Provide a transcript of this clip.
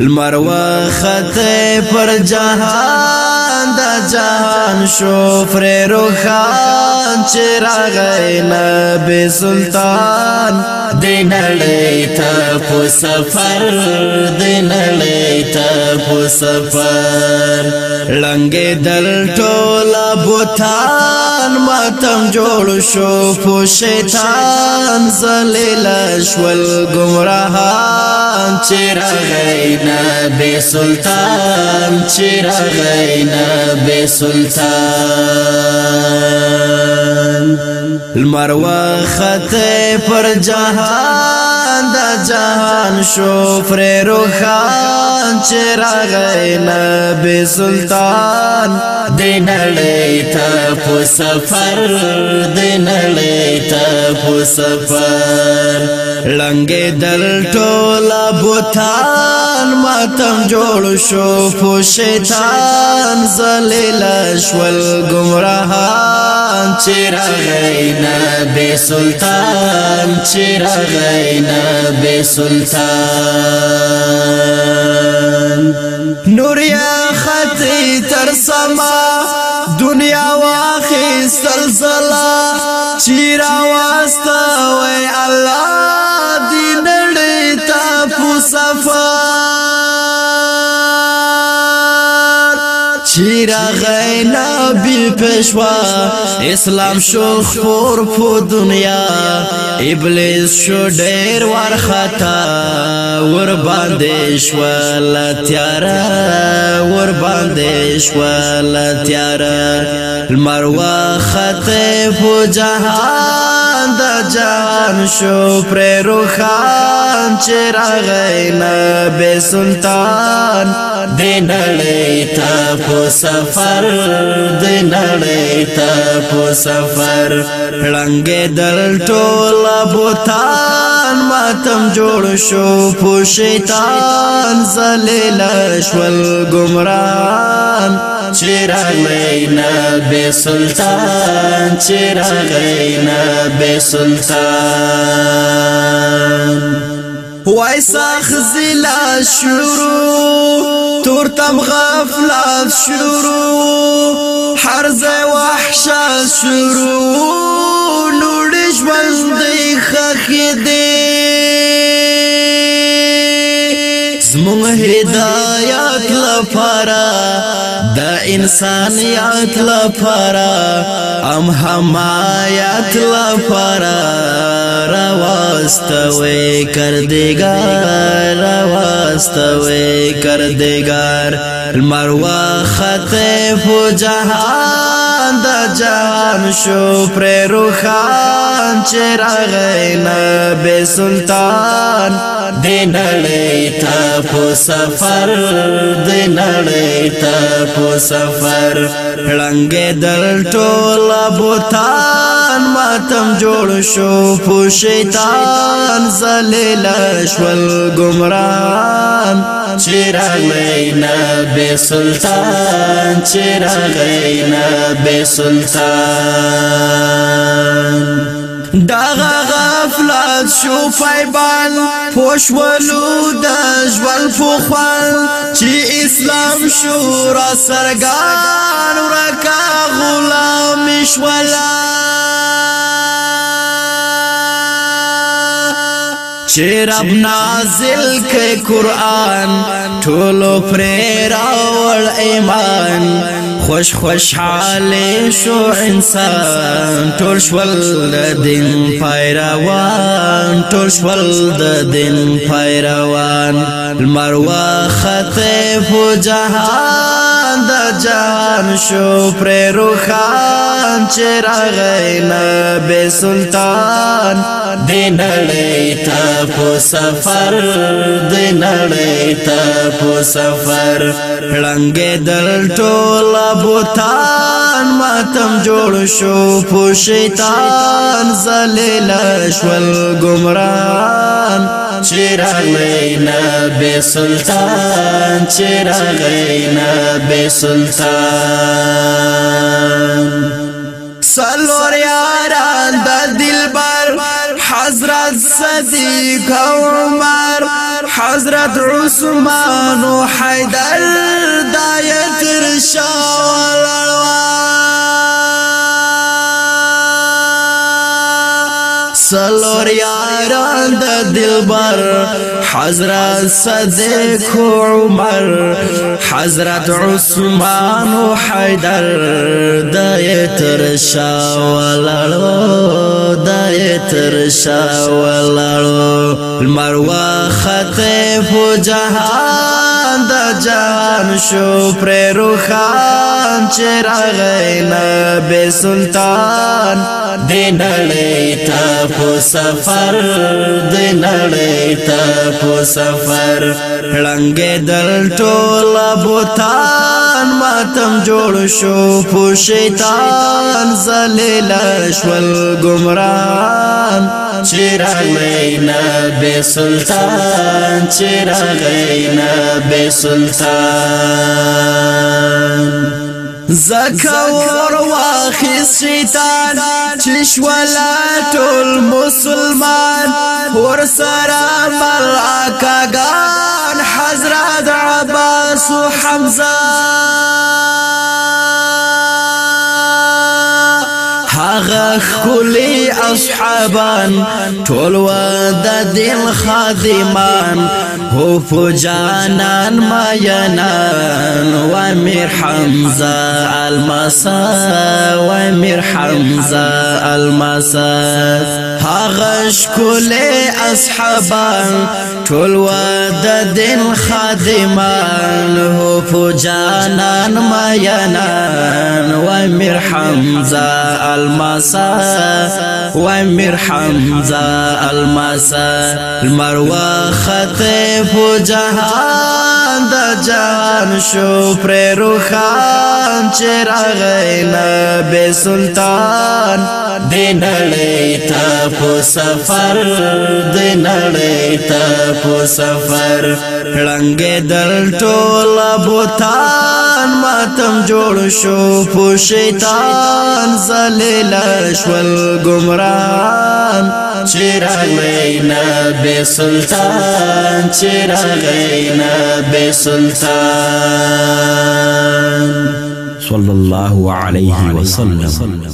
المروا خطه پر جهان دا جهان شو فر روخان چراغ نبی سلطان دین لیتا پو سفر دین لیتا پو سفر لنگ دل ټولا بوتان ماتم جوړ شو پو شیطان زلیل شول گمراهان چر چلائی بے سلطان چیر چلنا سلطان المروا خطه پر جهان دا جهان شو فر روخان چراغ نبی سلطان دین لیتا پو سفر دین لیتا پو سفر لنگ دل ټولا بوتان افغانستان ماتم جوړ شو په شیطان ذلیل شول گمراهان چیرې غینا به سلطان چیرې غینا به سلطان نوریا خطی تر سما دنیا واخی سلسلہ چیرا واسطا وی اللہ چیرا غینا بی پشوا اسلام شو خور په دنیا ابلیس شو ډیر ورختا ور باندې شو لتیار ور باندې شو لتیار المروه خطه په جهان د جان شو پر روخان چې راغی نبی سلطان دین نړۍ ته په سفر دین نړۍ ته په سفر لنګې دل ټول بوتان ماتم جوړ شو په شیطان زلیل شول گمران چراغی نبی سلطان چراغی نبی سلطان وای ساخ زلا شروع تور تم غفلت شروع حرز وحشت شروع نوڑش بندی خخی دی مونږ هدایت لپاره د انسانیت لپاره ام حمایت لپاره راواستوي کردګار راواستوي کردګار المروه خطه فجهان د جهان روان شو پر روخان چراغ نبی سلطان دین لیتا پو سفر دین لیتا پو سفر لنگ دل ټولا بوتان شیطان ماتم جوړ شو په شیطان زلیل شول گمران چرا غینا بے سلطان چرا غینا بے سلطان داغه غفلت شو فایبان پوشولو د ژوند فوخوان چې اسلام شو را سرګان ورکا غلام شولان چې رب نازل کړي قران ټولو پر راول ایمان خوش خوشحاله شو انسان ټول شول د دین پایروان ټول شول د دین پایروان المروه خطه په جهان د جان شو پر روخان چرا غین بے سلطان دین لړی ته په سفر دین لړی ته په سفر لنګ دل ټول بوتان شیطان ماتم جوړ شو پو شیطان زلیل شول گمران چرا غینا بے سلطان چرا غینا بے سلطان سلور یاران دا بر حضرت صدیق عمر حضرت عثمان و حیدر دایت رشاو سلور یاران د دلبر حضرت صدیق عمر حضرت عثمان و حیدر د تر شاولړو د تر شاولړو المروه خطه جهان د جان شو پر روخان چرا غین بے سلطان دین لړی ته په سفر دین لړی ته په سفر لنګ دل ټول بوتان شیطان ماتم جوړ شو په شیطان زلیل شول گمران چرا غینا بے سلطان چرا غینا بے سلطان زکور واخي شیطان چشولا تول مسلمان ور سره ملعکگان حضرت عباس و هغه خولي اصحابان ټول و د دین خادمان هو فجانان ما ینان و امیر حمزه المسا و امیر حمزه المسا هغه خولي اصحابان ټول ود دین خادمان هو فجانان ما ینان و امیر حمزه المسا و امیر حمزه المسا المروه خطف جهان د جان شو پر روخان چراغ نبی سلطان دینړې ته سفر دینړې ته په سفر رنگ دل ټول بوتان ماتم جوڑ شو پو شیطان زلیل شوال گمران چرا غینا بے سلطان چرا غینا بے سلطان صلی الله علیہ وسلم